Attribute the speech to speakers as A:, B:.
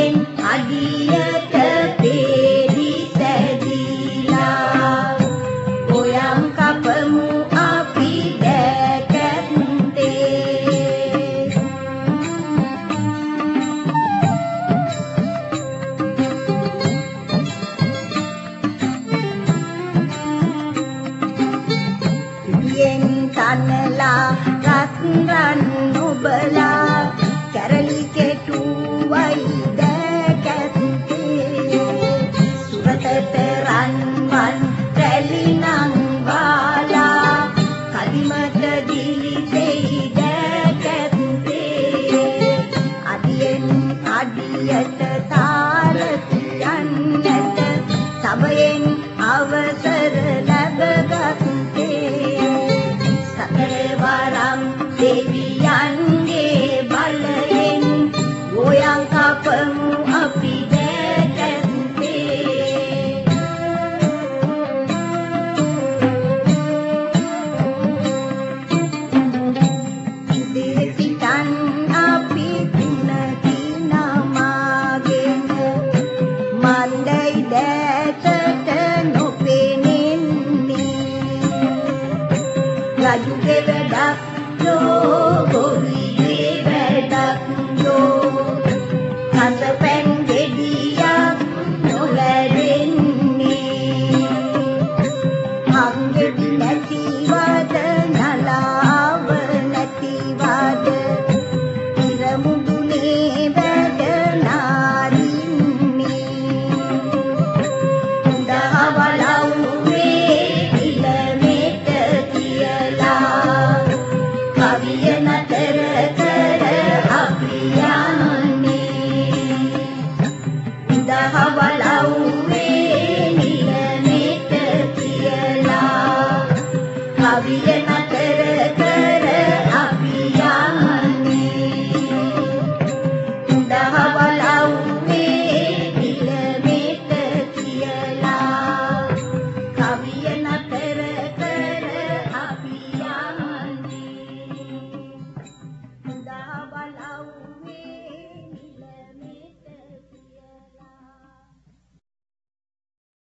A: என் அதியத தேடி சதிலா கோயம் கப்பமு அபி தேகந்தே என் தன்னலா ரத்ரன் உபலா ayuge veda yo govi